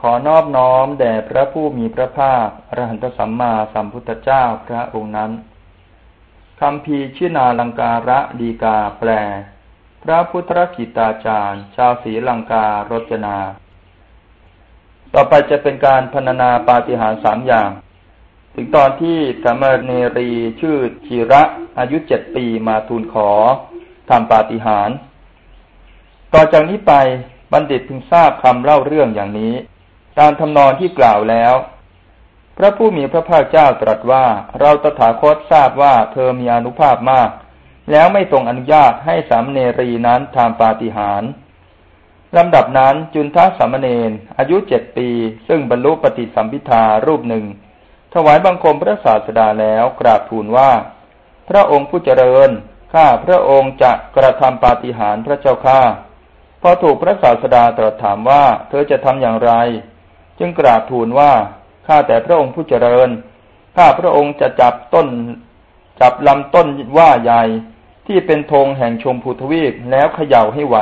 ขอนอบน้อมแด่พระผู้มีพระภาคอรหันตสัมมาสัมพุทธเจ้าพระองค์นั้นคำพีชินาลังการะดีกาแปล พระพุทธกิตาจารย์ ชาวศรีลังการจนา ต่อไปจะเป็นการพรรณนาปาฏิหาริย์สามอย่าง ถึงตอนที่สามเณรีชื่อชีระอายุเจ็ดปีมาทูลขอทำปาฏิหาริย์ต่อจากนี้ไปบัณฑิตพึงทราบคำเล่าเรื่องอย่างนี้ ตามทำนองที่กล่าวแล้ว พระผู้มีพระภาคเจ้าตรัสว่าเราตถาคตทราบว่าเธอมีอนุภาพมาก แล้วไม่ทรงอนุญาตให้สามเณรีนั้นทำปาฏิหาริย์ลำดับนั้นจุนทัสามเณรอายุเจ็ดปี ซึ่งบรรลุปฏิสัมพิทารูปหนึ่ง ถวายบังคมพระศาสดาแล้วกราบทูลว่า พระองค์ผู้เจริญ ข้าพระองค์จะกระทำปาฏิหาริย์พระเจ้าข้าพอถูกพระศาสดาตรัสถามว่า เธอจะทำอย่างไร จึงกราบทูลว่าข้าแต่พระองค์ผู้เจริญ ข้าพระองค์จะจับต้น จับลำต้นว่าใหญ่ที่เป็นธงแห่งชมพูทวีปแล้วเขย่าให้ไหว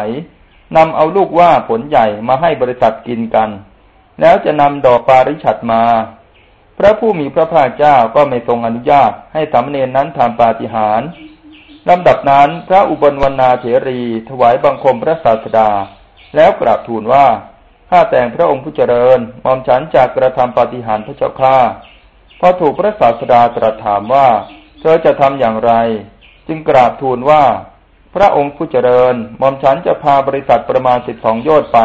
นำเอาลูกว่าผลใหญ่มาให้บริษัทกินกัน แล้วจะนำดอกปาริฉัตมา พระผู้มีพระภาคเจ้าก็ไม่ทรงอนุญาตให้สามเณรนั้นทำปาฏิหาริย์ลำดับนั้นพระอุบลวรรณาเถรีถวายบังคมพระศาสดา แล้วกราบทูลว่า ข้าแต่งพระองค์ผู้เจริญมอมฉันจากกระทำปาฏิหาริย์พระเจ้าข้าพอถูกพระศาสดาตรัสถามว่าเธอจะทำอย่างไร จึงกราบทูลว่า พระองค์ผู้เจริญมอมฉันจะพาบริษัทประมาณสิบสองโยชน์ไป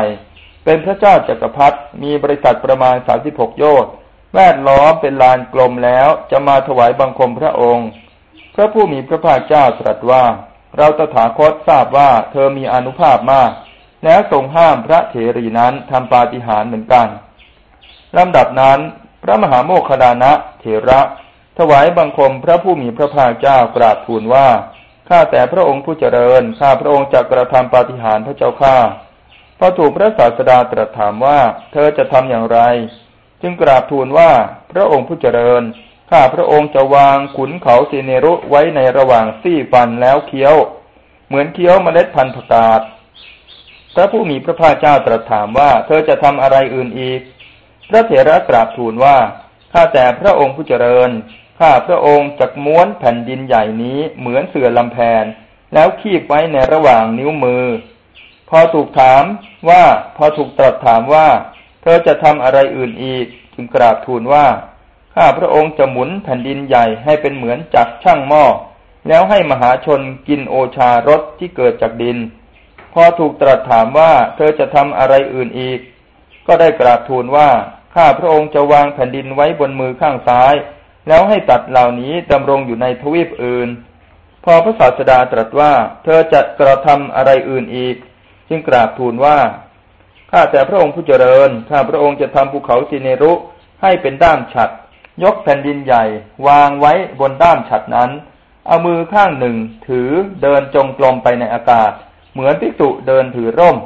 เป็นพระเจ้าจักรพรรดิมีบริษัทประมาณสาสิบหกโยชน์แวดล้อมเป็นลานกลมแล้วจะมาถวายบังคมพระองค์ พระผู้มีพระภาคเจ้าตรัสว่า เราตถาคตทราบว่าเธอมีอนุภาพมาก แล้วทรงห้ามพระเถรีนั้นทำปาฏิหาริย์เหมือนกันลำดับนั้นพระมหาโมคคลานะเถระ ถวายบังคมพระผู้มีพระภาคเจ้ากราบทูลว่าข้าแต่พระองค์ผู้เจริญข้าพระองค์จะกระทำปาฏิหาริย์พระเจ้าข้าพอถูกพระศาสดาตรัสถามว่าเธอจะทำอย่างไร จึงกราบทูลว่าพระองค์ผู้เจริญข้าพระองค์จะวางขุนเขาสีเนรุไว้ในระหว่างซี่ฟันแล้วเคี้ยว เหมือนเคี้ยวเมล็ดพันธุ์ผักกาด ระผู้มีพระภาคเจ้าตรัสถามว่าเธอจะทำอะไรอื่นอีก พระเถระกราบทูลว่าข้าแต่พระองค์ผู้เจริญข้าพระองค์จักม้วนแผ่นดินใหญ่นี้เหมือนเสื่อลำแพน แล้วคีบไว้ในระหว่างนิ้วมือ พอถูกถามว่าพอถูกตรัสถามว่า เธอจะทำอะไรอื่นอีก จึงกราบทูลว่าข้าพระองค์จะหมุนแผ่นดินใหญ่ให้เป็นเหมือนจักช่างหม้อแล้วให้มหาชนกินโอชารสที่เกิดจากดิน พอถูกตรัสถามว่าเธอจะทำอะไรอื่นอีก ก็ได้กราบทูลว่า ข้าพระองค์จะวางแผ่นดินไว้บนมือข้างซ้าย แล้วให้ตัดเหล่านี้ดำรงอยู่ในทวีปอื่น พอพระศาสดาตรัสว่า เธอจะกระทำอะไรอื่นอีก จึงกราบทูลว่า ข้าแต่พระองค์ผู้เจริญ ข้าพระองค์จะทำภูเขาสิเนรุให้เป็นด้ามฉัด ยกแผ่นดินใหญ่ วางไว้บนด้ามฉัดนั้น เอามือข้างหนึ่งถือเดินจงกรมไปในอากาศ เหมือนภิกษุเดินถือร่ม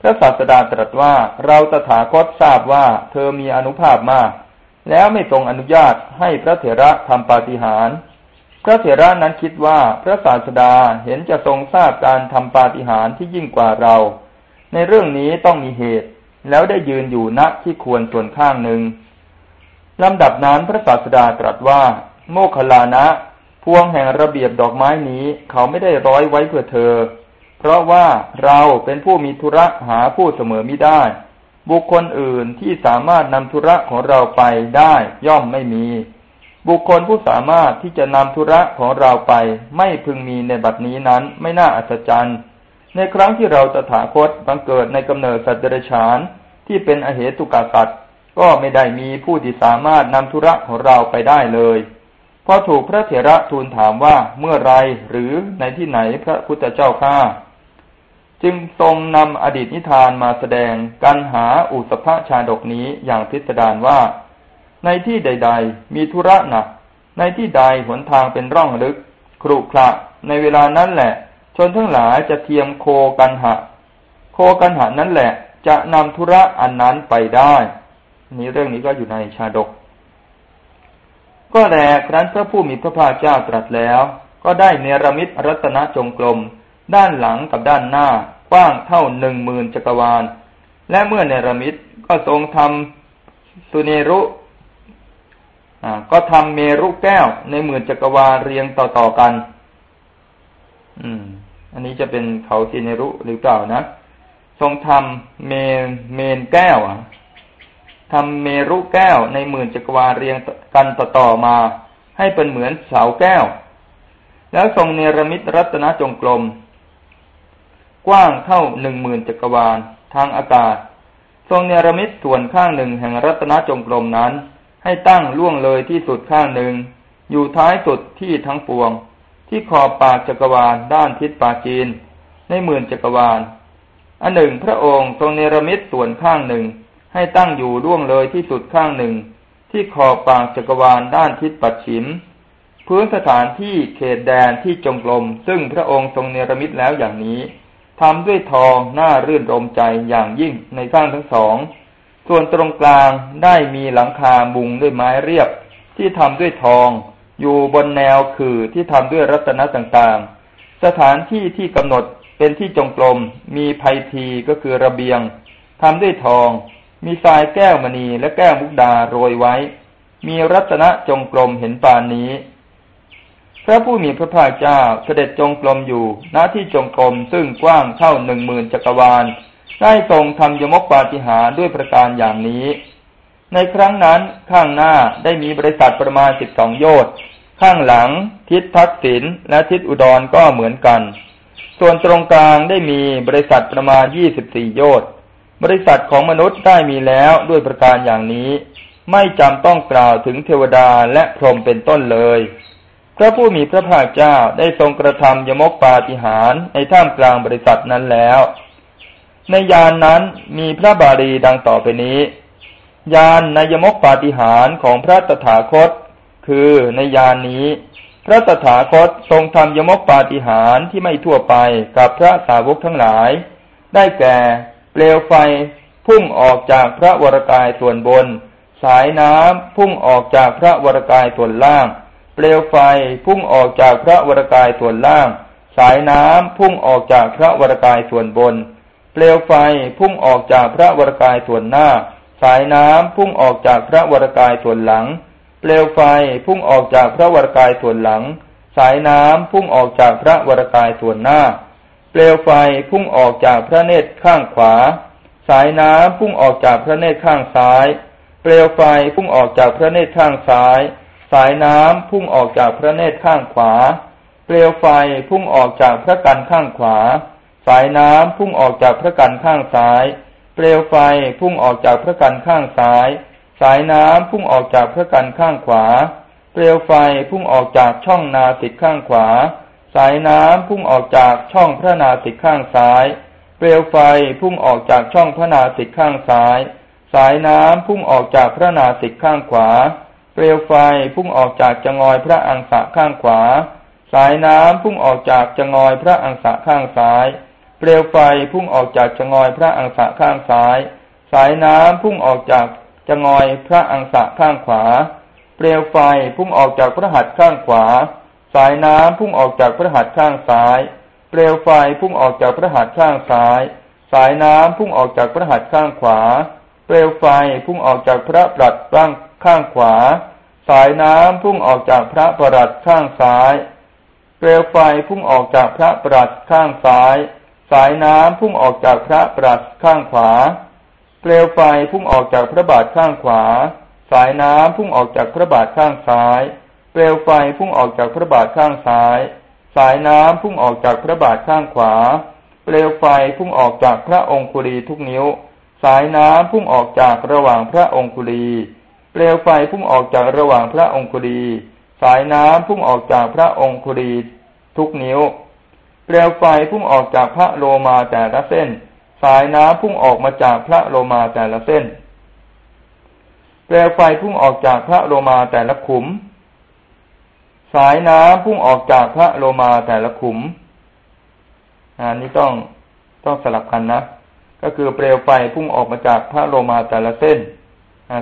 พระศาสดาตรัสว่าเราตถาคตทราบว่าเธอมีอนุภาพมาก แล้วไม่ทรงอนุญาตให้พระเถระทำปาฏิหาริย์พระเถระนั้นคิดว่าพระศาสดาเห็นจะทรงทราบการทำปาฏิหาริย์ที่ยิ่งกว่าเรา ในเรื่องนี้ต้องมีเหตุ แล้วได้ยืนอยู่ณที่ควรส่วนข้างหนึ่งลำดับนั้นพระศาสดาตรัสว่า โมคคลานะ พวงแห่งระเบียบดอกไม้นี้เขาไม่ได้ร้อยไว้เพื่อเธอ เพราะว่าเราเป็นผู้มีธุระหาผู้เสมอมิได้ บุคคลอื่นที่สามารถนำธุระของเราไปได้ย่อมไม่มี บุคคลผู้สามารถที่จะนำธุระของเราไป ไม่พึงมีในบัดนี้นั้นไม่น่าอัศจรรย์ ในครั้งที่เราตถาคตบังเกิดในกำเนิดสัตว์เดรัจฉานที่เป็นอเหตุกาสัตว์ก็ไม่ได้มีผู้ที่สามารถนำธุระของเราไปได้เลยพอถูกพระเถระทูลถามว่าเมื่อไรหรือในที่ไหนพระพุทธเจ้าข้า จึงทรงนำอดีตนิทานมาแสดงกันหาอุสภะชาดกนี้อย่างพิสดารว่า ในที่ใด ๆ มีธุระหนัก ในที่ใดหนทางเป็นร่องลึกครุขระในเวลานั้นแหละ ชนทั้งหลายจะเทียมโคกันหะ โคกันหะนั้นแหละ จะนำธุระอันนั้นไปได้ นี้เรื่องนี้ก็อยู่ในชาดก ก็แลครั้นพระผู้มีพระภาคเจ้าตรัสแล้ว ก็ได้เนรมิตรัตนจงกรม ด้านหลังกับด้านหน้ากว้างเท่าหนึ่งหมื่นจักรวาล และเมื่อเนรมิตก็ทรงทำสุเนรุก็ทำเมรุแก้วในหมื่นจักรวาลเรียงต่อๆกัน อืม อันนี้จะเป็นเขาสุเนรุหรือเปล่านะทรงทำเมเมนแก้วทำเมรุแก้วในหมื่นจักรวาลเรียงกันต่อๆมา ให้เป็นเหมือนเสาแก้ว แล้วทรงเนรมิตรัตนจงกรม กว้างเท่าหนึ่งหมื่นจักรวาลทางอากาศ ทรงเนรมิตส่วนข้างหนึ่งแห่งรัตนจงกรมนั้น ให้ตั้งล่วงเลยที่สุดข้างหนึ่ง อยู่ท้ายสุดที่ทั้งปวง ที่ขอบปากจักรวาลด้านทิศปาจีน ในหมื่นจักรวาล อันหนึ่งพระองค์ทรงเนรมิตส่วนข้างหนึ่ง ให้ตั้งอยู่ล่วงเลยที่สุดข้างหนึ่ง ที่ขอบปากจักรวาลด้านทิศปัดฉิมพื้นสถานที่เขตแดนที่จงกรมซึ่งพระองค์ทรงเนรมิตแล้วอย่างนี้ ทำด้วยทองน่ารื่นรมใจอย่างยิ่งในข้างทั้งสอง ส่วนตรงกลางได้มีหลังคามุงด้วยไม้เรียบ ที่ทำด้วยทอง อยู่บนแนวคือที่ทำด้วยรัตนต่างๆ สถานที่ที่กำหนดเป็นที่จงกรมมีภัยทีก็คือระเบียงทำด้วยทอง มีทรายแก้วมณีและแก้วมุกดาโรยไว้ มีรัตนจงกรมเห็นปานนี้ พระผู้มีพระภาคเจ้าเสด็จจงกรมอยู่ณที่จงกรมซึ่งกว้างเท่าหนึ่งหมื่นจักรวาล ได้ทรงทำยมกปาฏิหาด้วยประการอย่างนี้ ในครั้งนั้นข้างหน้าได้มีบริษัทประมาณสิบสองโยชน์ข้างหลัง ทิศทักษิณและทิศอุดรก็เหมือนกัน ส่วนตรงกลางได้มีบริษัทประมาณยี่สิบสี่โยชน์บริษัทของมนุษย์ได้มีแล้วด้วยประการอย่างนี้ ไม่จำต้องกล่าวถึงเทวดาและพรหมเป็นต้นเลย พระผู้มีพระภาคเจ้าได้ทรงกระทำยมกปาฏิหารในท่ามกลางบริษัทนั้นแล้ว ในยานนั้นมีพระบาลีดังต่อไปนี้ ยานในยมกปาฏิหารของพระตถาคต คือในยานนี้ พระตถาคตทรงทำยมกปาฏิหารที่ไม่ทั่วไปกับพระสาวกทั้งหลาย ได้แก่เปลวไฟพุ่งออกจากพระวรกายส่วนบน สายน้ำพุ่งออกจากพระวรกายส่วนล่าง เปลวไฟพุ่งออกจากพระวรกายส่วนล่าง สายน้ำพุ่งออกจากพระวรกายส่วนบน เปลวไฟพุ่งออกจากพระวรกายส่วนหน้า สายน้ำพุ่งออกจากพระวรกายส่วนหลัง เปลวไฟพุ่งออกจากพระวรกายส่วนหลัง สายน้ำพุ่งออกจากพระวรกายส่วนหน้า เปลวไฟพุ่งออกจากพระเนตรข้างขวา สายน้ำพุ่งออกจากพระเนตรข้างซ้าย เปลวไฟพุ่งออกจากพระเนตรข้างซ้าย สายน้ำพุ่งออกจากพระเนตรข้างขวา เปลวไฟพุ่งออกจากพระกันข้างขวา สายน้ำพุ่งออกจากพระกันข้างซ้าย เปลวไฟพุ่งออกจากพระกันข้างซ้าย สายน้ำพุ่งออกจากพระกันข้างขวา เปลวไฟพุ่งออกจากช่องนาสิกข้างขวา สายน้ำพุ่งออกจากช่องพระนาสิกข้างซ้าย เปลวไฟพุ่งออกจากช่องพระนาสิกข้างซ้าย สายน้ำพุ่งออกจากพระนาสิกข้างขวา เปลวไฟพุ่งออกจากจงอยพระอังสะข้างขวา สายน้ำพุ่งออกจากจงอยพระอังสะข้างซ้าย เปลวไฟพุ่งออกจากจงอยพระอังสะข้างซ้าย สายน้ำพุ่งออกจากจงอยพระอังสะข้างขวา เปลวไฟพุ่งออกจากพระหัตถ์ข้างขวา สายน้ำพุ่งออกจากพระหัตถ์ข้างซ้าย เปลวไฟพุ่งออกจากพระหัตถ์ข้างซ้าย สายน้ำพุ่งออกจากพระหัตถ์ข้างขวา เปลวไฟพุ่งออกจากพระปรัดบ้างข้างขวา สายน้ำพุ่งออกจากพระประหัตข้างซ้าย เปลวไฟพุ่งออกจากพระประหัตข้างซ้าย สายน้ำพุ่งออกจากพระประหัตข้างขวา เปลวไฟพุ่งออกจากพระบาทข้างขวา สายน้ำพุ่งออกจากพระบาทข้างซ้าย เปลวไฟพุ่งออกจากพระบาทข้างซ้าย สายน้ำพุ่งออกจากพระบาทข้างขวา เปลวไฟพุ่งออกจากพระองคุลีทุกนิ้ว สายน้ำพุ่งออกจากระหว่างพระองคุลี เปลวไฟพุ่งออกจากระหว่างพระองคุลีสายน้ำพุ่งออกจากพระองคุลีทุกนิ้ว เปลวไฟพุ่งออกจากพระโลมาแต่ละเส้น สายน้ำพุ่งออกมาจากพระโลมาแต่ละเส้น เปลวไฟพุ่งออกจากพระโลมาแต่ละขุม สายน้ำพุ่งออกจากพระโลมาแต่ละขุมอันนี้ต้องต้องสลับกันนะ ก็คือเปลวไฟพุ่งออกมาจากพระโลมาแต่ละเส้น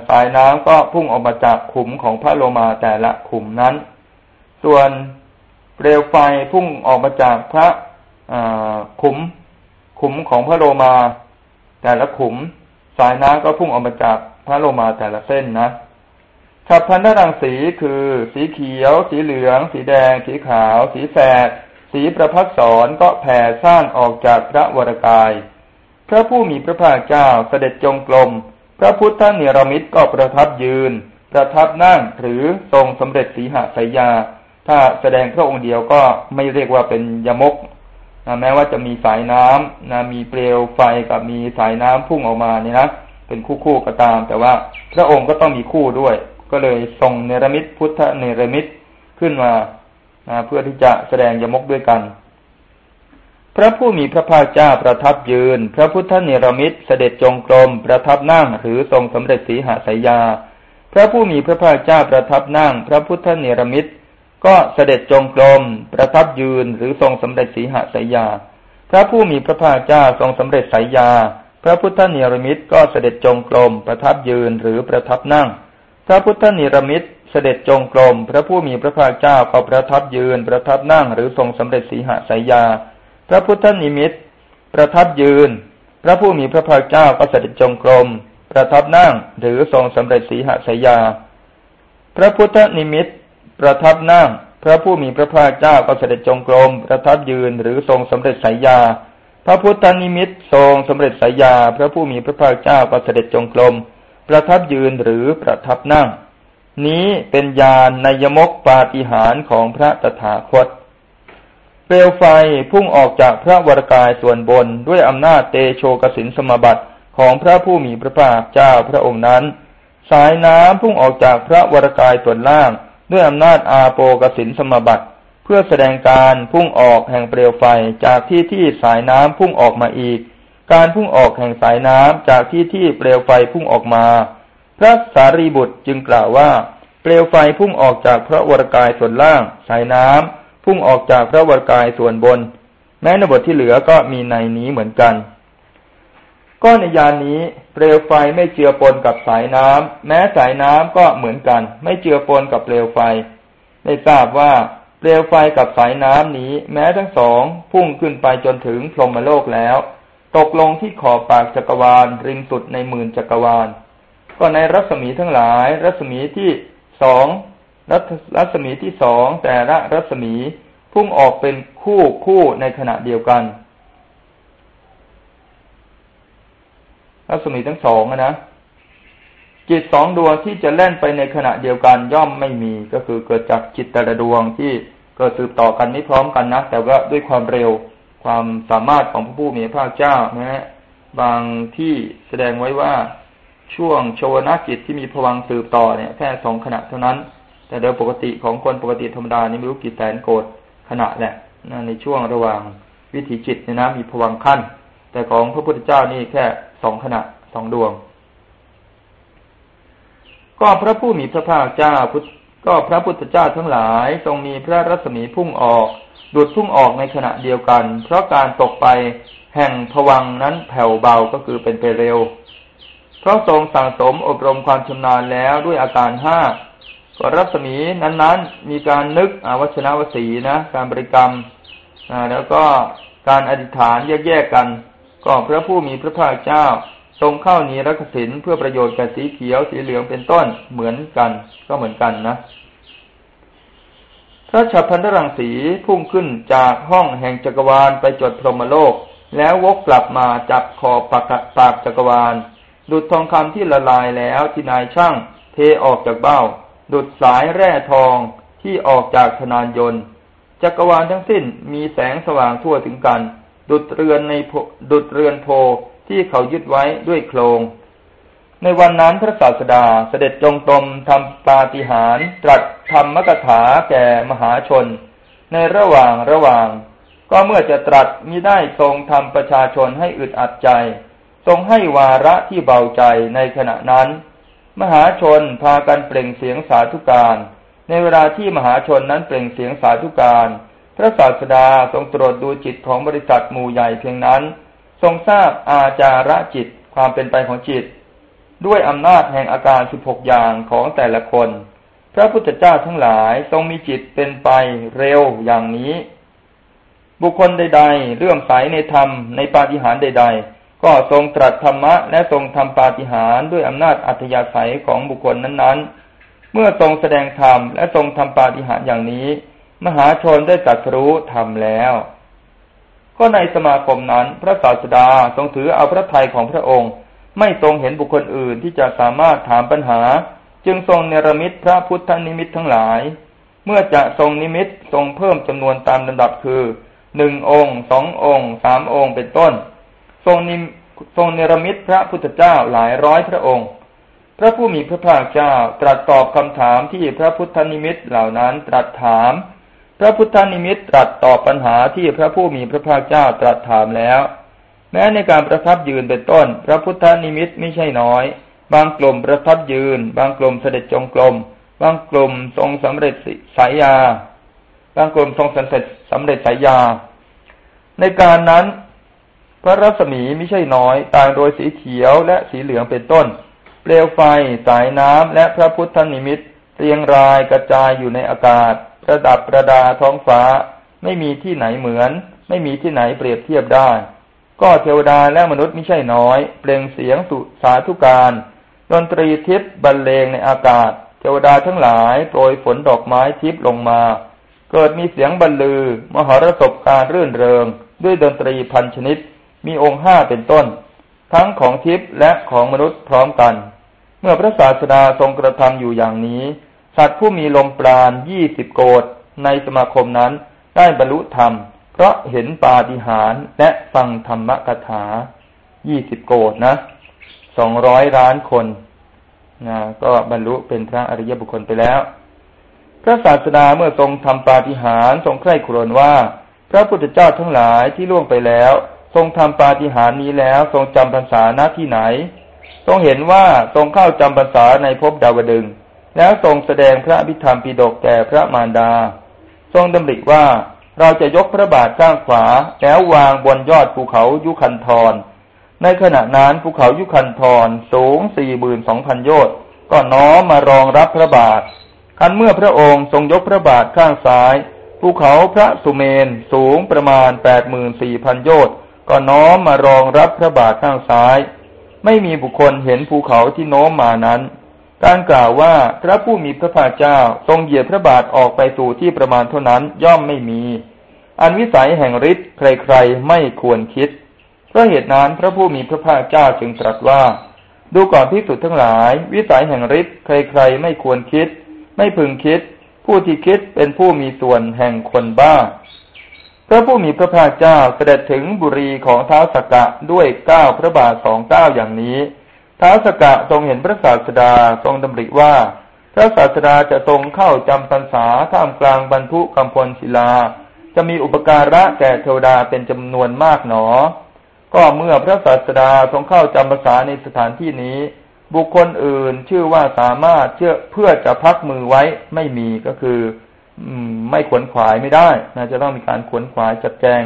สายน้ำก็พุ่งออกมาจากขุมของพระโลมาแต่ละขุมนั้น ส่วนเปลวไฟพุ่งออกมาจากพระขุม ขุมของพระโลมา แต่ละขุม สายน้ำก็พุ่งออกมาจากพระโลมาแต่ละเส้นนะฉับพันธรังสีคือสีเขียว สีเหลือง สีแดง สีขาว สีแสดสีประพัดสอนก็แผ่ซ่านออกจากพระวรกาย พระผู้มีพระภาคเจ้าเสด็จจงกรม พระพุทธเนรมิตก็ประทับยืน ประทับนั่งหรือทรงสำเร็จสีหสายา ถ้าแสดงพระองค์เดียวก็ไม่เรียกว่าเป็นยมกนะแม้ว่าจะมีสายน้ำนะมีเปลวไฟกับมีสายน้ำพุ่งออกมาเนี่ยนะเป็นคู่คู่ก็ตาม แต่ว่าพระองค์ก็ต้องมีคู่ด้วย ก็เลยทรงเนรมิตพุทธเนรมิตขึ้นมานะเพื่อที่จะแสดงยมกด้วยกัน พระผู้มีพระภาคเจ้าประทับยืน พระพุทธเนรมิตเสด็จจงกรม ประทับนั่งหรือทรงสำเร็จสีหสายยา พระผู้มีพระภาคเจ้าประทับนั่ง พระพุทธเนรมิตก็เสด็จจงกรม ประทับยืนหรือทรงสำเร็จสีหสายยา พระผู้มีพระภาคเจ้าทรงสำเร็จสายยาพระพุทธเนรมิตก็เสด็จจงกรม ประทับยืนหรือประทับนั่ง พระพุทธเนรมิตเสด็จจงกรม พระผู้มีพระภาคเจ้าก็ประทับยืน ประทับนั่งหรือทรงสำเร็จสีหสายยา พระพุทธนิมิตประทับยืน พระผู้มีพระภาคเจ้าก็เสด็จจงกรม ประทับนั่งหรือทรงสำเร็จสีหสายยา พระพุทธนิมิต ประทับนั่ง พระผู้มีพระภาคเจ้าก็เสด็จจงกรม ประทับยืนหรือทรงสำเร็จสายยา พระพุทธนิมิตทรงสำเร็จสายยา พระผู้มีพระภาคเจ้าก็เสด็จจงกรม ประทับยืนหรือประทับนั่ง นี้เป็นญาณนยมกปาฏิหารของพระตถาคต เปลวไฟพุ่งออกจากพระวรกายส่วนบนด้วยอำนาจเตโชกสินสมบัติของพระผู้มีพระภาคเจ้าพระองค์นั้น สายน้ำพุ่งออกจากพระวรกายส่วนล่าง ด้วยอำนาจอาโปกสินสมบัติ เพื่อแสดงการพุ่งออกแห่งเปลวไฟจากที่ที่สายน้ำพุ่งออกมาอีก การพุ่งออกแห่งสายน้ำจากที่ที่เปลวไฟพุ่งออกมา พระสารีบุตรจึงกล่าวว่า เปลวไฟพุ่งออกจากพระวรกายส่วนล่าง สายน้ำ พุ่งออกจากพระวรกายส่วนบน แม้ในบทที่เหลือก็มีในนี้เหมือนกัน ก็ในยานนี้เปลวไฟไม่เจือปนกับสายน้ำแม้สายน้ำก็เหมือนกัน ไม่เจือปนกับเปลวไฟ ได้ทราบว่าเปลวไฟกับสายน้ำนี้ แม้ทั้งสองพุ่งขึ้นไปจนถึงพรหมโลกแล้ว ตกลงที่ขอบปากจักรวาล ริมสุดในหมื่นจักรวาล ก็ในรัศมีทั้งหลาย รัศมีที่สอง รัศมีที่สองแต่ละรัศมีพุ่งออกเป็นคู่คู่ในขณะเดียวกัน รัศมีทั้งสองนะจิตสองดวงที่จะเล่นไปในขณะเดียวกันย่อมไม่มีก็คือเกิดจากจิตแต่ละดวงที่เกิดสืบต่อกันนี้พร้อมกันนะแต่ว่าด้วยความเร็วความสามารถของพระผู้มีพระเจ้านะฮะบางที่แสดงไว้ว่าช่วงโชวนาจิตที่มีพวังสืบต่อเนี่ยแค่สองขณะเท่านั้น แต่โดยปกติของคนปกติธรรมดานี่ไม่รู้กี่แสนโกดขณะแหละในช่วงระหว่างวิถีจิตเนี่ยนะมีพวังขั้น แต่ของพระพุทธเจ้านี่แค่สองขณะสองดวง ก็พระผู้มีพระภาคเจ้าพุทธก็พระพุทธเจ้าทั้งหลายทรงมีพระรัศมีพุ่งออก ดูดพุ่งออกในขณะเดียวกัน เพราะการตกไปแห่งผวังนั้นแผ่วเบาก็คือเป็นไปเร็ว เพราะทรงสั่งสมอบรมความชำนาญแล้วด้วยอาการห้า ก็รัศมีนั้นๆ มีการนึกอวัชนาวสีนะ การบริกรรมแล้วก็การอธิษฐานแยกๆกัน ก็พระผู้มีพระภาคเจ้า ทรงเข้านีรักสินเพื่อประโยชน์แก่สีเขียวสีเหลืองเป็นต้นเหมือนกัน ก็เหมือนกันนะพระฉับพันธรังสีพุ่งขึ้นจากห้องแห่งจักรวาลไปจดพรหมโลก แล้ววกกลับมาจับคอปากปากจักรวาลดุดทองคำที่ละลายแล้วที่นายช่างเทออกจากเบ้า ดุดสายแร่ทองที่ออกจากธนานยนต์ จักรวาลทั้งสิ้นมีแสงสว่างทั่วถึงกัน ดุดเรือนในดุดเรือนโพที่เขายึดไว้ด้วยโครง ในวันนั้นพระศาสดาเสด็จจงตมทำปาฏิหาริย์ตรัสธรรมกถาแก่มหาชน ในระหว่างระหว่าง ก็เมื่อจะตรัสมิได้ทรงทำประชาชนให้อึดอัดใจ ทรงให้วาระที่เบาใจในขณะนั้น มหาชนพากันเปล่งเสียงสาธุการ ในเวลาที่มหาชนนั้นเปล่งเสียงสาธุการ พระศาสดาทรงตรวจดูจิตของบริษัทหมู่ใหญ่เพียงนั้น ทรงทราบอาจาระจิตความเป็นไปของจิต ด้วยอำนาจแห่งอาการสิบหกอย่างของแต่ละคน พระพุทธเจ้าทั้งหลายทรงมีจิตเป็นไปเร็วอย่างนี้ บุคคลใด ๆเรื่อมใสในธรรมในปาฏิหาริย์ใด ๆ ก็ทรงตรัสธรรมะและทรงทำปาฏิหาริย์ด้วยอำนาจอัธยาศัยของบุคคลนั้นๆ เมื่อทรงแสดงธรรมและทรงทำปาฏิหาริย์อย่างนี้ มหาชนได้ตรัสรู้ธรรมแล้ว ก็ในสมาคมนั้น พระศาสดาทรงถือเอาพระทัยของพระองค์ ไม่ทรงเห็นบุคคลอื่นที่จะสามารถถามปัญหา จึงทรงเนรมิตพระพุทธนิมิตทั้งหลาย เมื่อจะทรงนิมิตทรงเพิ่มจำนวนตามลำดับคือหนึ่งองค์สององค์สามองค์เป็นต้น ทรงนิทรงเนรมิตพระพุทธเจ้าหลายร้อยพระองค์ พระผู้มีพระภาคเจ้าตรัสตอบคำถามที่พระพุทธนิมิตเหล่านั้นตรัสถาม พระพุทธนิมิตตรัสตอบปัญหาที่พระผู้มีพระภาคเจ้าตรัสถามแล้ว แม้ในการประทับยืนเป็นต้น พระพุทธนิมิตไม่ใช่น้อย บางกลุ่มประทับยืน บางกลุ่มเสด็จจงกรมบางกลุ่มทรงสำเร็จสายยา บางกลุ่มทรงสำเร็จสำเร็จสายยา ในการนั้น พระรัศมีไม่ใช่น้อย ต่างโดยสีเขียวและสีเหลืองเป็นต้น เปลวไฟ สายน้ำและพระพุทธนิมิตเรียงรายกระจายอยู่ในอากาศ ประดับประดาท้องฟ้า ไม่มีที่ไหนเหมือน ไม่มีที่ไหนเปรียบเทียบได้ ก็เทวดาและมนุษย์ไม่ใช่น้อย เปล่งเสียงสุสาธุการดนตรีทิพย์บรรเลงในอากาศ เทวดาทั้งหลายโปรยฝนดอกไม้ทิพย์ลงมา เกิดมีเสียงบรรลือ มหรสพการรื่นเริง ด้วยดนตรีพันชนิด มีองค์ห้าเป็นต้น ทั้งของทิพย์และของมนุษย์พร้อมกัน เมื่อพระศาสดาทรงกระทำอยู่อย่างนี้ สัตว์ผู้มีลมปราณยี่สิบโกดในสมาคมนั้นได้บรรลุธรรม เพราะเห็นปาฏิหาริย์และฟังธรรมกถายี่สิบโกดนะสองร้อยล้านคนนะก็บรรลุเป็นพระอริยบุคคลไปแล้ว พระศาสดาเมื่อทรงทำปาฏิหาริย์ทรงใคร่ครวญว่า พระพุทธเจ้าทั้งหลายที่ล่วงไปแล้ว ทรงทำปาฏิหาริย์นี้แล้ว ทรงจำพรรษาณที่ไหน ทรงเห็นว่าทรงเข้าจำพรรษาในภพดาวดึง แล้วทรงแสดงพระพิธรรมปิฎกแก่พระมารดา ทรงดำริว่าเราจะยกพระบาทข้างขวาแล้ววางบนยอดภูเขายุคันธรในขณะนั้นภูเขายุคันธรสูงสี่หมื่นสองพันโยชน์ก็น้อมมารองรับพระบาทคันเมื่อพระองค์ทรงยกพระบาทข้างซ้ายภูเขาพระสุเมนสูงประมาณแปดหมื่นสี่พันโยชน์ ก็น้อมมารองรับพระบาทข้างซ้าย ไม่มีบุคคลเห็นภูเขาที่โน้มมานั้น การกล่าวว่าพระผู้มีพระภาคเจ้าทรงเหยียดพระบาทออกไปสู่ที่ประมาณเท่านั้นย่อมไม่มี อันวิสัยแห่งฤทธิ์ใครๆไม่ควรคิดเพราะเหตุนั้นพระผู้มีพระภาคเจ้าจึงตรัสว่า ดูก่อนที่สุดทั้งหลาย วิสัยแห่งฤทธิ์ใครๆไม่ควรคิด ไม่พึงคิด ผู้ที่คิดเป็นผู้มีส่วนแห่งคนบ้า พระผู้มีพระภาคเจ้าเสด็จถึงบุรีของเท้าสกกะด้วยก้าวพระบาทสองก้าวอย่างนี้เท้าสกกะทรงเห็นพระศาสดาทรงดำริว่า พระศาสดาจะทรงเข้าจำพรรษาท่ามกลางบรรทุกำพลศิลา จะมีอุปการะแก่เทวดาเป็นจำนวนมากหนอ ก็เมื่อพระศาสดาทรงเข้าจำพรรษาในสถานที่นี้ บุคคลอื่นชื่อว่าสามารถเชื่อเพื่อจะพักมือไว้ไม่มีก็คือ ไม่ขวนขวายไม่ได้นะจะต้องมีการขวนขวายจัดแจง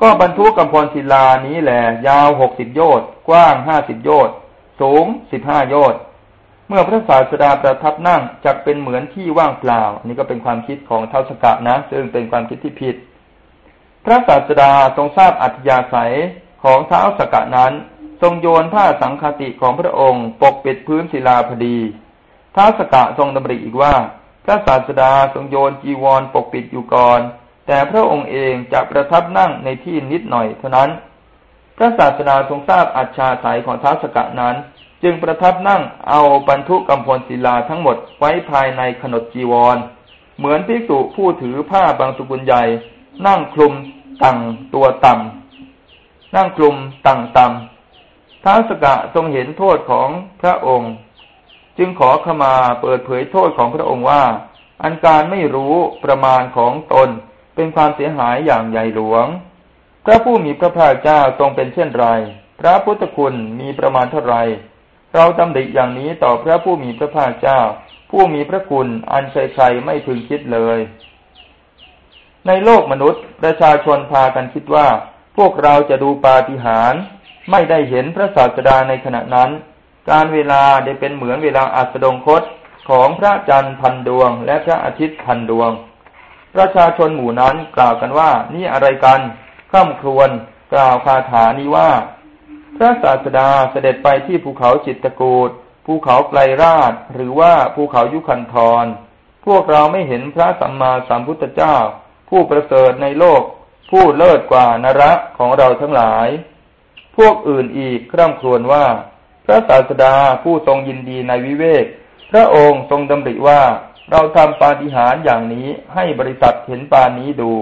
ก็บรรทุกกำพรศิลานี้แหละยาวหกสิบโยชน์กว้างห้าสิบโยชน์สูงสิบห้าโยชน์เมื่อพระศาสดาประทับนั่งจักเป็นเหมือนที่ว่างเปล่านี่ก็เป็นความคิดของเท้าสกะนะ ซึ่งเป็นความคิดที่ผิด พระศาสดาทรงทราบอัธยาศัยของเท้าสกะนั้น ทรงโยนผ้าสังคติของพระองค์ ปกปิดพื้นศิลาพอดีเท้าสกะทรงดำริอีกว่า พระศาสดาทรงโยนจีวรปกปิดอยู่ก่อน แต่พระองค์เองจะประทับนั่งในที่นิดหน่อยเท่านั้น พระศาสดาทรงทราบอัจฉาสายของท้าสกะนั้น จึงประทับนั่งเอาบรรทุกกำพลศิลาทั้งหมดไว้ภายในขนดจีวร เหมือนพิสุผู้ถือผ้าบางสุกุลใหญ่ นั่งคลุมตังตัวต่ำนั่งคลุมตังต่ำท้าสกะทรงเห็นโทษของพระองค์ จึงขอขมาเปิดเผยโทษของพระองค์ว่า อันการไม่รู้ประมาณของตนเป็นความเสียหายอย่างใหญ่หลวง พระผู้มีพระภาคเจ้าทรงเป็นเช่นไร พระพุทธคุณมีประมาณเท่าไร เราตำดิอย่างนี้ต่อพระผู้มีพระภาคเจ้า ผู้มีพระคุณอันใครๆไม่พึงคิดเลย ในโลกมนุษย์ประชาชนพากันคิดว่า พวกเราจะดูปาฏิหาริย์ไม่ได้เห็นพระศาสดาในขณะนั้น การเวลาได้เป็นเหมือนเวลาอัสดงคตของพระจันทร์พันดวง และพระอาทิตย์พันดวง ประชาชนหมู่นั้นกล่าวกันว่านี่อะไรกันข้ามครวนกล่าวคาถานี้ว่า พระศาสดาเสด็จไปที่ภูเขาจิตตกูดภูเขาไกลราช หรือว่าภูเขายุคันธรพวกเราไม่เห็นพระสัมมาสัมพุทธเจ้า ผู้ประเสริฐในโลก ผู้เลิศกว่านระของเราทั้งหลาย พวกอื่นอีกคร่ำครวญว่า พระศาสดาผู้ทรงยินดีในวิเวก พระองค์ทรงดำริว่าเราทำปาฏิหาริย์อย่างนี้ให้บริษัทเห็นปานนี้ดู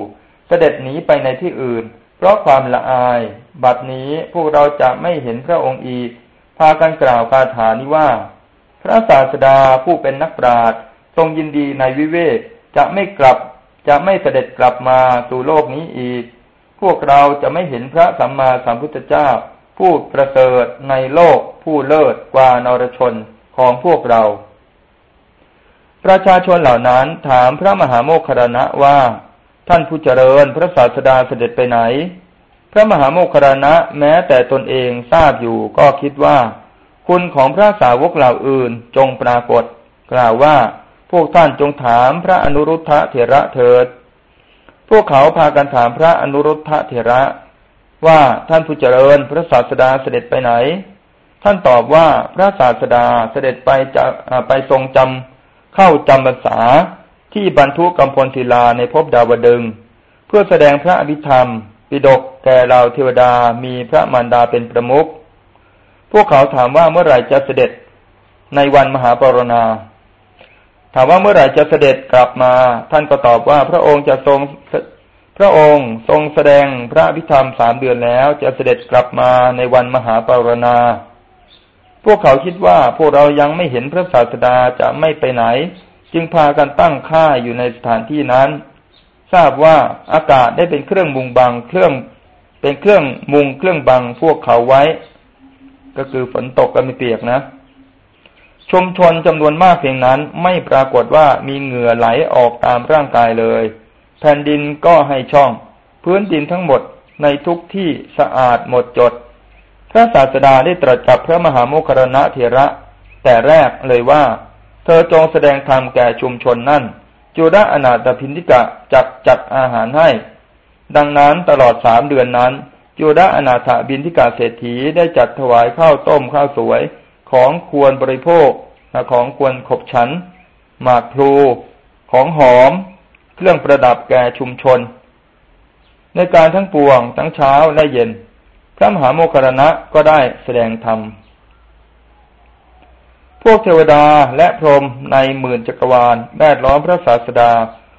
เสด็จหนีไปในที่อื่น เพราะความละอาย บัดนี้พวกเราจะไม่เห็นพระองค์อีก พากันกล่าวคาถานี้ว่า พระศาสดาผู้เป็นนักปราชญ์ทรงยินดีในวิเวกจะไม่กลับจะไม่เสด็จกลับมาสู่โลกนี้อีก พวกเราจะไม่เห็นพระสัมมาสัมพุทธเจ้า ผู้ประเสริฐในโลกผู้เลิศกว่านรชนของพวกเรา ประชาชนเหล่านั้นถามพระมหาโมคคารณะว่า ท่านผู้เจริญพระศาสดาเสด็จไปไหน พระมหาโมคคารณะแม้แต่ตนเองทราบอยู่ก็คิดว่า คุณของพระสาวกเหล่าอื่นจงปรากฏ กล่าวว่าพวกท่านจงถามพระอนุรุทธะเถระเถิด พวกเขาพากันถามพระอนุรุทธะเถระ ว่าท่านผู้เจริญพระศาสดาเสด็จไปไหน ท่านตอบว่าพระศาสดาเสด็จไปจะไปทรงจำเข้าจำพรรษาที่บรรทุกรรมพลศิลาในภพดาวดึง เพื่อแสดงพระอภิธรรม ปิดกแก่เราเทวดามีพระมารดาเป็นประมุขพวกเขาถามว่าเมื่อไหร่จะเสด็จในวันมหาปรณา ถามว่าเมื่อไหร่จะเสด็จกลับมา ท่านก็ตอบว่าพระองค์จะทรง พระองค์ทรงแสดงพระพิธรรมสามเดือนแล้วจะเสด็จกลับมาในวันมหาปรณา พวกเขาคิดว่าพวกเรายังไม่เห็นพระศาสดาจะไม่ไปไหน จึงพากันตั้งค่ายอยู่ในสถานที่นั้น ทราบว่าอากาศได้เป็นเครื่องมุงบังเครื่องเป็นเครื่องมุงเครื่องบังพวกเขาไว้ ก็คือฝนตกก็ไม่เปียกนะ ชุมชนจำนวนมากเพียงนั้นไม่ปรากฏว่ามีเหงื่อไหลออกตามร่างกายเลย แผ่นดินก็ให้ช่อง พื้นดินทั้งหมดในทุกที่สะอาดหมดจด พระศาสดาได้ตรัสกับพระมหาโมคคารณะเถระ แต่แรกเลยว่า เธอจงแสดงธรรมแก่ชุมชนนั่น จุดาอนาตพินิกะจักจัดอาหารให้ ดังนั้นตลอดสามเดือนนั้นโยดาอนาถบินทิกาเศรษฐีได้จัดถวายข้าวต้มข้าวสวยของควรบริโภคของควรขบฉัน หมากพลูของหอม เครื่องประดับแก่ชุมชน ในการทั้งปวงทั้งเช้าและเย็น พระมหาโมคคารณะก็ได้แสดงธรรม พวกเทวดาและพรหมในหมื่นจักรวาลแวดล้อมพระศาสดา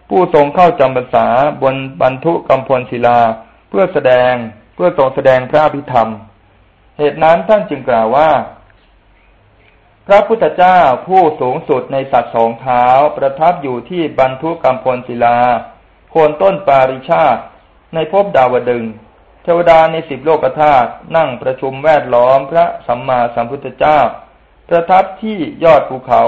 ผู้ทรงเข้าจำพรรษาบนบรรทุกำพลศิลา เพื่อแสดงเพื่อทรงแสดงพระอภิธรรม เหตุนั้นท่านจึงกล่าวว่า พระพุทธเจ้าผู้สูงสุดในสัตว์สองเท้าประทับอยู่ที่บรรทุกรรมพลศิลา โคนต้นปาริชาตในภพดาวดึงเทวดาในสิบโลกธาตุนั่งประชุมแวดล้อมพระสัมมาสัมพุทธเจ้า ประทับที่ยอดภูเขา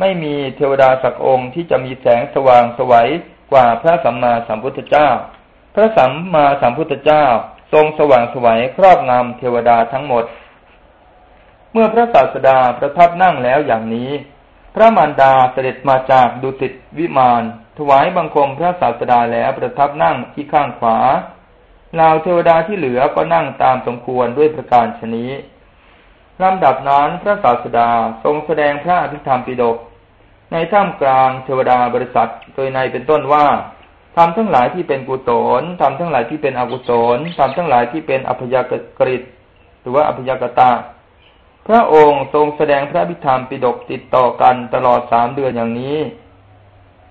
ไม่มีเทวดาสักองค์ที่จะมีแสงสว่างสวัยกว่าพระสัมมาสัมพุทธเจ้า พระสัมมาสัมพุทธเจ้าทรงสว่างสวัยครอบงำเทวดาทั้งหมด เมื่อพระศาสดาประทับนั่งแล้วอย่างนี้ พระมารดาเสด็จมาจากดุสิตวิมาน ถวายบังคมพระศาสดาแล้วประทับนั่งที่ข้างขวาเหล่าเทวดาที่เหลือก็นั่งตามสมควรด้วยประการชนี้ลำดับนั้นพระศาสดาทรงแสดงพระอภิธรรมปิฎกในท่ามกลางเทวดาบริษัทโดยในเป็นต้นว่าทำทั้งหลายที่เป็นกุศลทำทั้งหลายที่เป็นอกุศลทำทั้งหลายที่เป็นอัพยกฤิตหรือว่าอัพยกตา พระองค์ทรงแสดงพระพิธรรมปิดกติดต่อกันตลอดสามเดือนอย่างนี้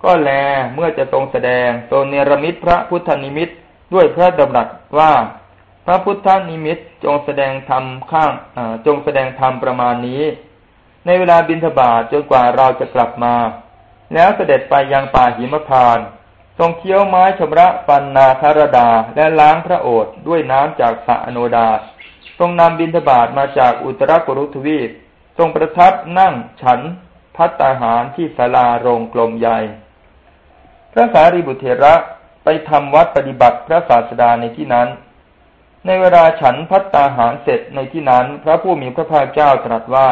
ก็แลเมื่อจะทรงแสดงทรงเนรมิตพระพุทธนิมิตด้วยพระดำรัสว่า พระพุทธนิมิตจงแสดงธรรมข้างจงแสดงธรรมประมาณนี้ ในเวลาบินทบาทจนกว่าเราจะกลับมา แล้วเสด็จไปยังป่าหิมพานทรงเคี้ยวไม้ชำระปันนาคารดาและล้างพระโอษฐ์ด้วยน้ำจากสะอโนดา ทรงนำบินทบาทมาจากอุตรกุรุทวีป ทรงประทับนั่งฉันพัตตาหารที่ศาลาโรงกลมใหญ่ พระสารีบุตรเถระไปทำวัดปฏิบัติพระศาสดาในที่นั้น ในเวลาฉันพัตตาหารเสร็จในที่นั้น พระผู้มีพระภาคเจ้าตรัสว่า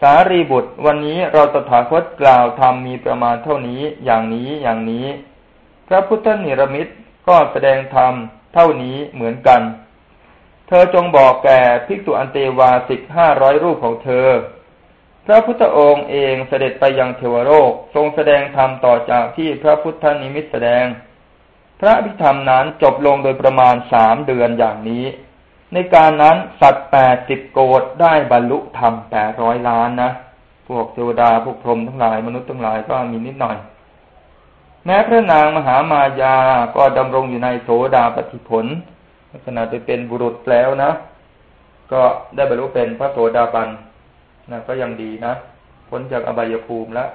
สารีบุตรวันนี้เราตถาคตกล่าวธรรมมีประมาณเท่านี้อย่างนี้อย่างนี้ พระพุทธนิรมิตก็แสดงธรรมเท่านี้เหมือนกัน เธอจงบอกแก่ภิกษุอันเตวาสิกห้าร้อยรูปของเธอ พระพุทธองค์เองเสด็จไปยังเทวโลกทรงแสดงธรรมต่อจากที่พระพุทธนิมิตแสดง พระพิธรรมนั้นจบลงโดยประมาณสามเดือนอย่างนี้ ในการนั้นสัตว์แปดสิบโกดได้บรรลุธรรมแปดร้อยล้านนะ พวกเทวดาพวกพรหมทั้งหลายมนุษย์ทั้งหลายก็มีนิดหน่อย แม้พระนางมหามายาก็ดำรงอยู่ในโสดาปฏิผล ขณะไปเป็นบุรุษแล้วนะ ก็ได้บรรลุเป็นพระโสดาบันนะก็ยังดีนะพ้นจากอบายภูมิแล้ว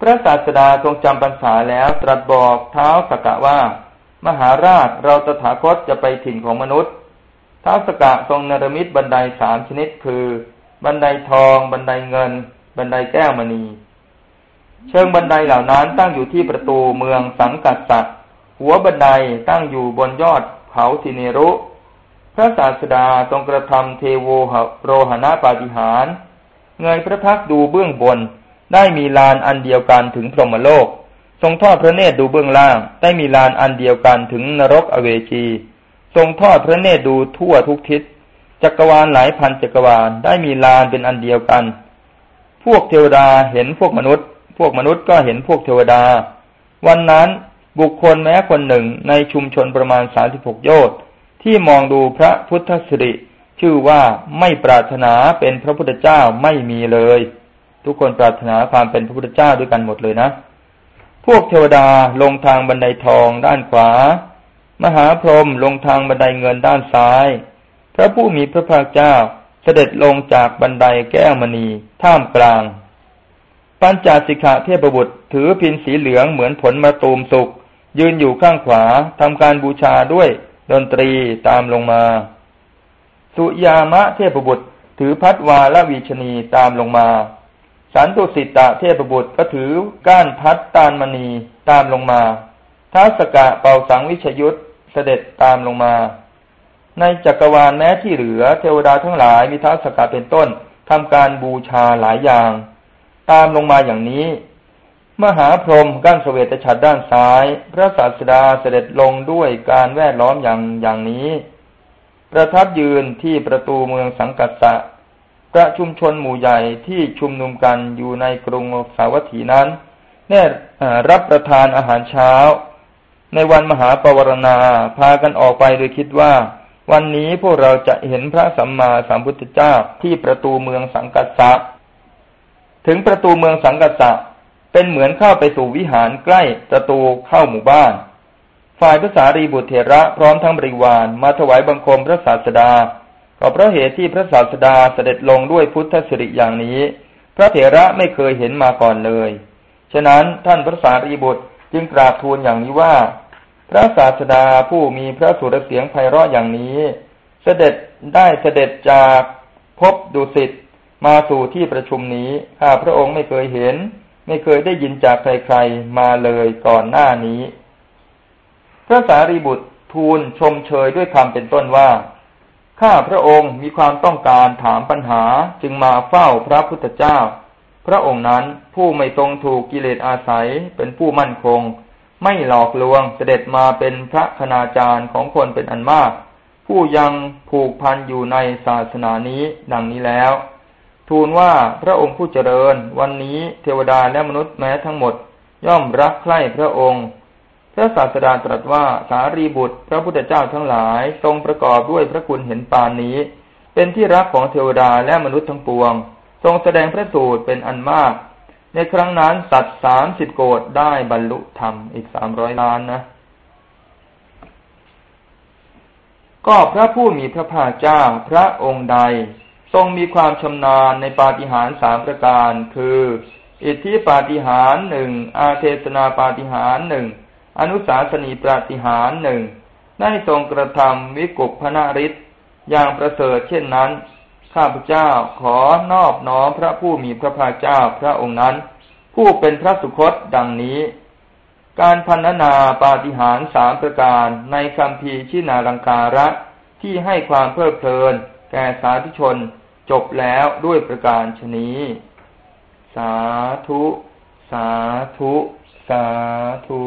พระศาสดาทรงจำพรรษาแล้วตรัสบอกเท้าสกกะว่า มหาราชเราตถาคตจะไปถิ่นของมนุษย์เท้าสกกะทรงนรมิตบันไดสามชนิดคือ บันไดทอง บันไดเงิน บันไดแก้วมณี เชิงบันไดเหล่านั้นตั้งอยู่ที่ประตูเมืองสังกัดสัต หัวบันไดตั้งอยู่บนยอดเขาทิเนรุ พระศาสดาทรงกระทำเทโวโรหณปาฏิหารเงยพระพักดูเบื้องบน ได้มีลานอันเดียวกันถึงพรหมโลก ทรงทอดพระเนตรดูเบื้องล่าง ได้มีลานอันเดียวกันถึงนรกอเวจี ทรงทอดพระเนตรดูทั่วทุกทิศ จักรวาลหลายพันจักรวาลได้มีลานเป็นอันเดียวกัน พวกเทวดาเห็นพวกมนุษย์ พวกมนุษย์ก็เห็นพวกเทวดา วันนั้น บุคคลแม้คนหนึ่งในชุมชนประมาณสาสิบหกโยชน์ที่มองดูพระพุทธสิริชื่อว่าไม่ปรารถนาเป็นพระพุทธเจ้าไม่มีเลย ทุกคนปรารถนาความเป็นพระพุทธเจ้าด้วยกันหมดเลยนะ พวกเทวดาลงทางบันไดทองด้านขวา มหาพรหมลงทางบันไดเงินด้านซ้าย พระผู้มีพระภาคเจ้าเสด็จลงจากบันไดแก้วมณีท่ามกลาง ปัญจสิกขาเทพบุตรถือพินสีเหลืองเหมือนผลมะตูมสุก ยืนอยู่ข้างขวาทำการบูชาด้วยดนตรีตามลงมา สุยามะเทพบุตร ถือพัดวาละวีชนีตามลงมาสันตุสิตะเทพบุตรก็ถือก้านพัดตานมณีตามลงมาท้าสกะเป่าสังวิชยุทธเสด็จตามลงมา ในจักรวาลแม้ที่เหลือเทวดาทั้งหลายมีท้าสกะเป็นต้นทำการบูชาหลายอย่าง ตามลงมาอย่างนี้ มหาพรหมกั้นสเสวตฉัตรด้านซ้าย พระศาสดาเสด็จลงด้วยการแวดล้อมอย่างอย่างนี้ ประทับยืนที่ประตูเมืองสังกัสสะประชุมชนหมู่ใหญ่ที่ชุมนุมกันอยู่ในกรุงสาวัตถีนั้นแน่รับประทานอาหารเช้า ในวันมหาปวารณาพากันออกไปโดยคิดว่า วันนี้พวกเราจะเห็นพระสัมมาสัมพุทธเจ้าที่ประตูเมืองสังกัสสะถึงประตูเมืองสังกัสสะ เป็นเหมือนเข้าไปสู่วิหารใกล้ประตูเข้าหมู่บ้าน ฝ่ายพระสารีบุตรเถระพร้อมทั้งบริวารมาถวายบังคมพระศาสดาก็เพราะเหตุที่พระศาสดาเสด็จลงด้วยพุทธสิริอย่างนี้ พระเถระไม่เคยเห็นมาก่อนเลย ฉะนั้นท่านพระสารีบุตรจึงกราบทูลอย่างนี้ว่า พระศาสดาผู้มีพระสุรเสียงไพเราะอย่างนี้ เสด็จได้เสด็จจากพบดุสิตมาสู่ที่ประชุมนี้ข้าพระองค์ไม่เคยเห็น ไม่เคยได้ยินจากใครๆมาเลยก่อนหน้านี้ พระสารีบุตรทูลชมเชยด้วยคำเป็นต้นว่า ข้าพระองค์มีความต้องการถามปัญหาจึงมาเฝ้าพระพุทธเจ้า พระองค์นั้นผู้ไม่ทรงถูกกิเลสอาศัยเป็นผู้มั่นคง ไม่หลอกลวงเสด็จมาเป็นพระคณาจารย์ของคนเป็นอันมาก ผู้ยังผูกพันอยู่ในศาสนานี้ดังนี้แล้ว ทูลว่าพระองค์ผู้เจริญ วันนี้เทวดาและมนุษย์แม้ทั้งหมด ย่อมรักใคร่พระองค์ พระศาสดาตรัสว่าสารีบุตร พระพุทธเจ้าทั้งหลายทรงประกอบด้วยพระคุณเห็นปานนี้ เป็นที่รักของเทวดาและมนุษย์ทั้งปวง ทรงแสดงพระสูตรเป็นอันมาก ในครั้งนั้นสัตว์สามสิบโกดได้บรรลุธรรมอีกสามร้อยล้านนะก็พระผู้มีพระภาคเจ้าพระองค์ใด ทรงมีความชำนาญในปาฏิหาริย์สามประการ คือ อิทธิปาฏิหาริย์หนึ่งอาเทศนาปาฏิหาริย์หนึ่งอนุสาสนีปาฏิหาริย์หนึ่งได้ทรงกระทำวิกุปพนาริศอย่างประเสริฐเช่นนั้น ข้าพเจ้าขอนอบน้อมพระผู้มีพระภาคเจ้าพระองค์นั้น ผู้เป็นพระสุคตดังนี้ การพันนาปาฏิหาริย์สามประการในคำพีชินาลังการะที่ให้ความเพลิดเพลิน แก่สาธุชนจบแล้วด้วยประการชนี้ สาธุ สาธุ สาธุ